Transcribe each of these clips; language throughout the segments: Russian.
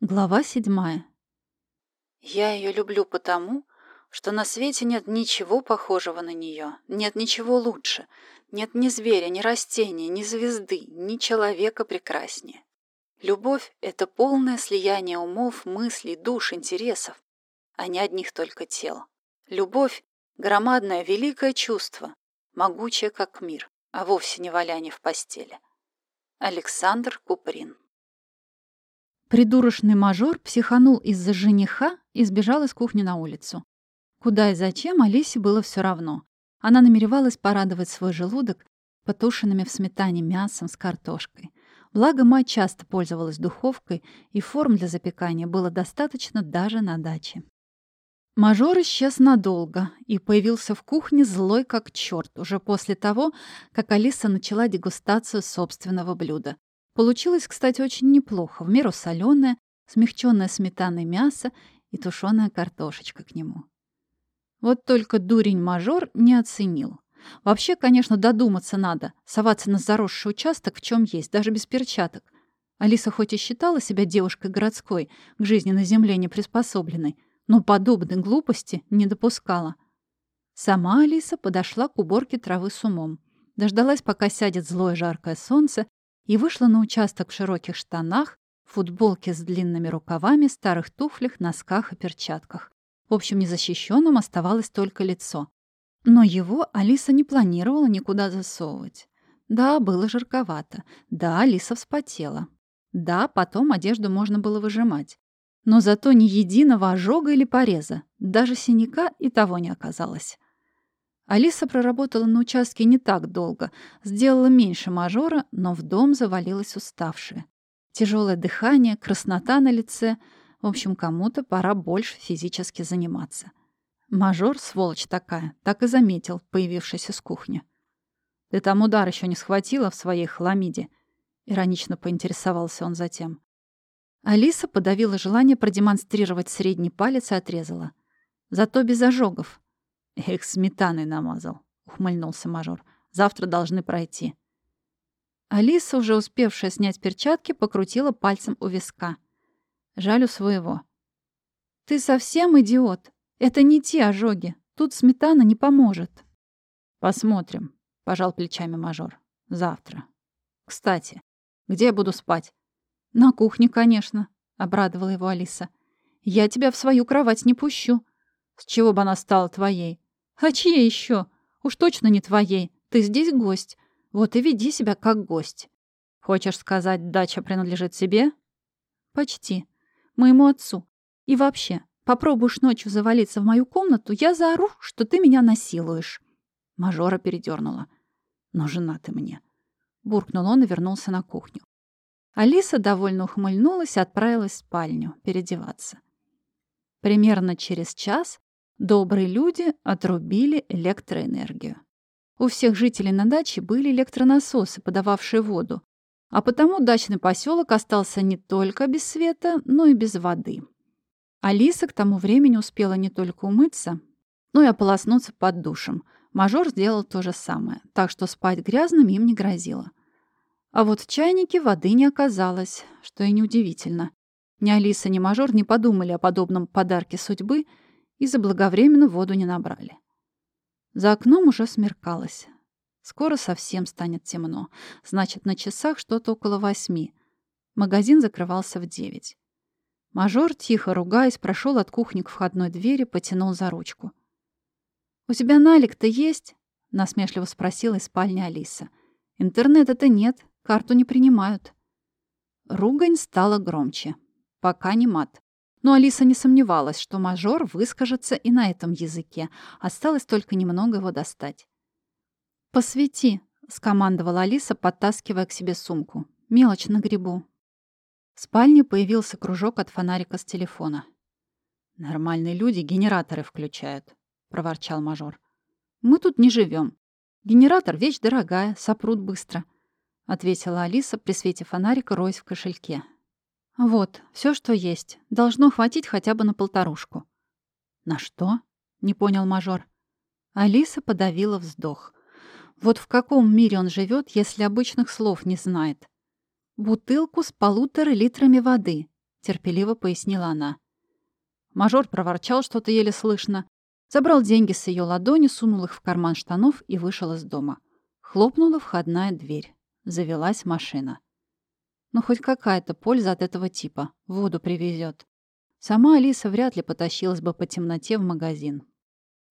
Глава седьмая. Я ее люблю потому, что на свете нет ничего похожего на нее, нет ничего лучше, нет ни зверя, ни растения, ни звезды, ни человека прекраснее. Любовь — это полное слияние умов, мыслей, душ, интересов, а не одних только тел. Любовь — громадное, великое чувство, могучее, как мир, а вовсе не валяние в постели. Александр Куприн Придурочный мажор психанул из-за жениха и сбежал из кухни на улицу. Куда и зачем, Алисе было все равно. Она намеревалась порадовать свой желудок потушенными в сметане мясом с картошкой. Благо, мать часто пользовалась духовкой, и форм для запекания было достаточно даже на даче. Мажор исчез надолго и появился в кухне злой как черт уже после того, как Алиса начала дегустацию собственного блюда. Получилось, кстати, очень неплохо, в меру соленое, смягченное сметаной мясо и тушеная картошечка к нему. Вот только дурень-мажор не оценил. Вообще, конечно, додуматься надо, соваться на заросший участок в чем есть, даже без перчаток. Алиса хоть и считала себя девушкой городской, к жизни на земле не приспособленной, но подобной глупости не допускала. Сама Алиса подошла к уборке травы с умом. Дождалась, пока сядет злое жаркое солнце, и вышла на участок в широких штанах, футболке с длинными рукавами, старых туфлях, носках и перчатках. В общем, незащищенным оставалось только лицо. Но его Алиса не планировала никуда засовывать. Да, было жарковато. Да, Алиса вспотела. Да, потом одежду можно было выжимать. Но зато ни единого ожога или пореза, даже синяка и того не оказалось. Алиса проработала на участке не так долго, сделала меньше мажора, но в дом завалилась уставшая. Тяжелое дыхание, краснота на лице. В общем, кому-то пора больше физически заниматься. Мажор, сволочь такая, так и заметил, появившись из кухни. «Ты там удар еще не схватила в своей хламиде?» Иронично поинтересовался он затем. Алиса подавила желание продемонстрировать средний палец и отрезала. Зато без ожогов. «Их сметаной намазал», — ухмыльнулся мажор. «Завтра должны пройти». Алиса, уже успевшая снять перчатки, покрутила пальцем у виска. Жаль у своего. «Ты совсем идиот? Это не те ожоги. Тут сметана не поможет». «Посмотрим», — пожал плечами мажор. «Завтра. Кстати, где я буду спать?» «На кухне, конечно», — обрадовала его Алиса. «Я тебя в свою кровать не пущу». «С чего бы она стала твоей?» А чьей еще? Уж точно не твоей. Ты здесь гость. Вот и веди себя как гость. Хочешь сказать, дача принадлежит себе? Почти. Моему отцу. И вообще, попробуешь ночью завалиться в мою комнату, я заору, что ты меня насилуешь. Мажора передернула. Но жена ты мне. Буркнул он и вернулся на кухню. Алиса довольно ухмыльнулась и отправилась в спальню переодеваться. Примерно через час Добрые люди отрубили электроэнергию. У всех жителей на даче были электронасосы, подававшие воду, а потому дачный поселок остался не только без света, но и без воды. Алиса к тому времени успела не только умыться, но и ополоснуться под душем. Мажор сделал то же самое, так что спать грязным им не грозило. А вот в чайнике воды не оказалось, что и неудивительно. Ни Алиса, ни Мажор не подумали о подобном подарке судьбы — и заблаговременно воду не набрали. За окном уже смеркалось. Скоро совсем станет темно. Значит, на часах что-то около восьми. Магазин закрывался в девять. Мажор, тихо ругаясь, прошел от кухни к входной двери, потянул за ручку. «У тебя налик-то есть?» — насмешливо спросила из спальни Алиса. «Интернета-то нет, карту не принимают». Ругань стала громче. Пока не мат. Но Алиса не сомневалась, что мажор выскажется и на этом языке. Осталось только немного его достать. «Посвети», — скомандовала Алиса, подтаскивая к себе сумку. «Мелочь на грибу». В спальне появился кружок от фонарика с телефона. «Нормальные люди генераторы включают», — проворчал мажор. «Мы тут не живем. Генератор — вещь дорогая, сопрут быстро», — ответила Алиса при свете фонарика, роясь в кошельке. «Вот, все, что есть. Должно хватить хотя бы на полторушку». «На что?» — не понял мажор. Алиса подавила вздох. Вот в каком мире он живет, если обычных слов не знает? Бутылку с полутора литрами воды. — терпеливо пояснила она. Мажор проворчал что-то еле слышно, забрал деньги с ее ладони, сунул их в карман штанов и вышел из дома. Хлопнула входная дверь. Завелась машина. Ну, хоть какая-то польза от этого типа. Воду привезет. Сама Алиса вряд ли потащилась бы по темноте в магазин.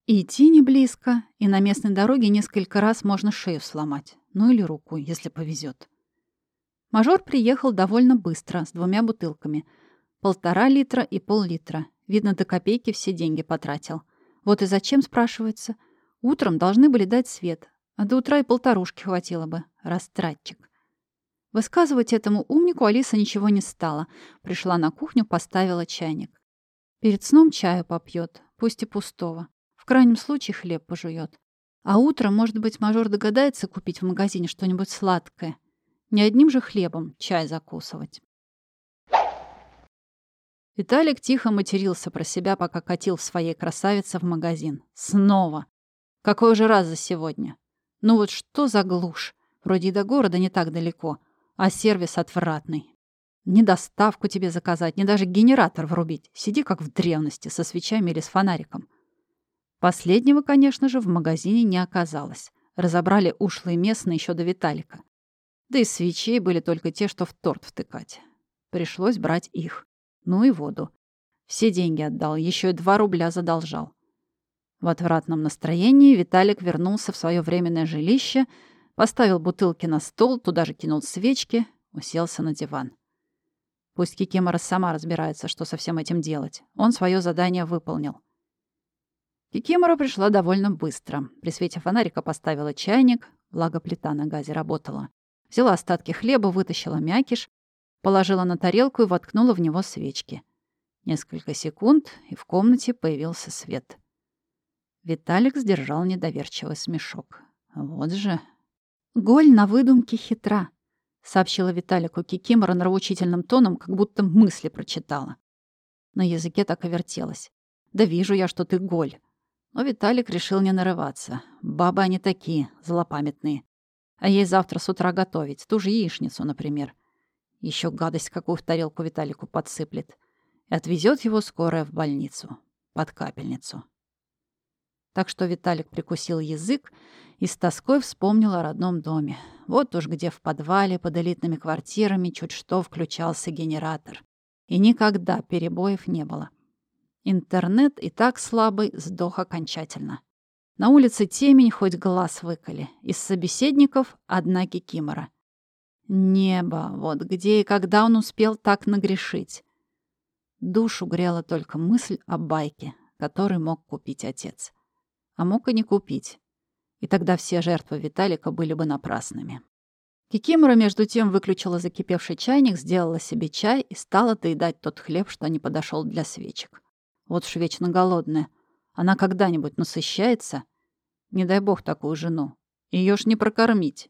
И идти не близко, и на местной дороге несколько раз можно шею сломать. Ну или руку, если повезет. Мажор приехал довольно быстро, с двумя бутылками. Полтора литра и пол-литра. Видно, до копейки все деньги потратил. Вот и зачем, спрашивается. Утром должны были дать свет, а до утра и полторушки хватило бы. Растратчик. Высказывать этому умнику Алиса ничего не стала. Пришла на кухню, поставила чайник. Перед сном чаю попьет, пусть и пустого. В крайнем случае хлеб пожует. А утром, может быть, мажор догадается купить в магазине что-нибудь сладкое. Не одним же хлебом чай закусывать. Виталик тихо матерился про себя, пока катил в своей красавице в магазин. Снова. Какой уже раз за сегодня? Ну вот что за глушь? Вроде и до города не так далеко, а сервис отвратный. Ни доставку тебе заказать, ни даже генератор врубить. Сиди как в древности, со свечами или с фонариком. Последнего, конечно же, в магазине не оказалось. Разобрали ушлые местные еще до Виталика. Да и свечей были только те, что в торт втыкать. Пришлось брать их. Ну и воду. Все деньги отдал, еще и два рубля задолжал. В отвратном настроении Виталик вернулся в свое временное жилище, поставил бутылки на стол, туда же кинул свечки, уселся на диван. Пусть Кикимора сама разбирается, что со всем этим делать. Он свое задание выполнил. Кикимора пришла довольно быстро. При свете фонарика поставила чайник, благо плита на газе работала. Взяла остатки хлеба, вытащила мякиш, Положила на тарелку и воткнула в него свечки. Несколько секунд, и в комнате появился свет. Виталик сдержал недоверчивый смешок. Вот же. «Голь на выдумке хитра», — сообщила Виталику Кикимора нравоучительным тоном, как будто мысли прочитала. На языке так и вертелось. «Да вижу я, что ты голь». Но Виталик решил не нарываться. Бабы они такие, злопамятные. А ей завтра с утра готовить, ту же яичницу, например. Еще гадость какую в тарелку Виталику подсыплет. И отвезет его скорая в больницу. Под капельницу. Так что Виталик прикусил язык и с тоской вспомнил о родном доме. Вот уж где в подвале под элитными квартирами чуть что включался генератор. И никогда перебоев не было. Интернет и так слабый сдох окончательно. На улице темень, хоть глаз выколи. Из собеседников одна кикимора — Небо, вот где и когда он успел так нагрешить. Душу грела только мысль о байке, который мог купить отец. А мог и не купить. И тогда все жертвы Виталика были бы напрасными. Кикимора, между тем, выключила закипевший чайник, сделала себе чай и стала доедать тот хлеб, что не подошел для свечек. Вот уж вечно голодная. Она когда-нибудь насыщается? Не дай бог такую жену. Ее ж не прокормить.